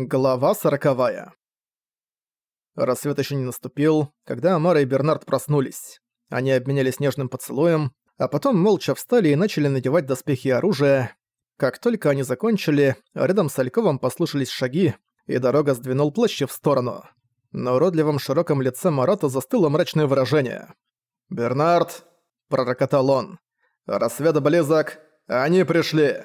Глава сороковая. Рассвет еще не наступил, когда Амара и Бернард проснулись. Они обменялись нежным поцелуем, а потом молча встали и начали надевать доспехи и оружие. Как только они закончили, рядом с Альковом послышались шаги, и дорога сдвинул плащи в сторону. На уродливом широком лице Марата застыло мрачное выражение. «Бернард!» – пророкотал он. «Рассвет близок! А они пришли!»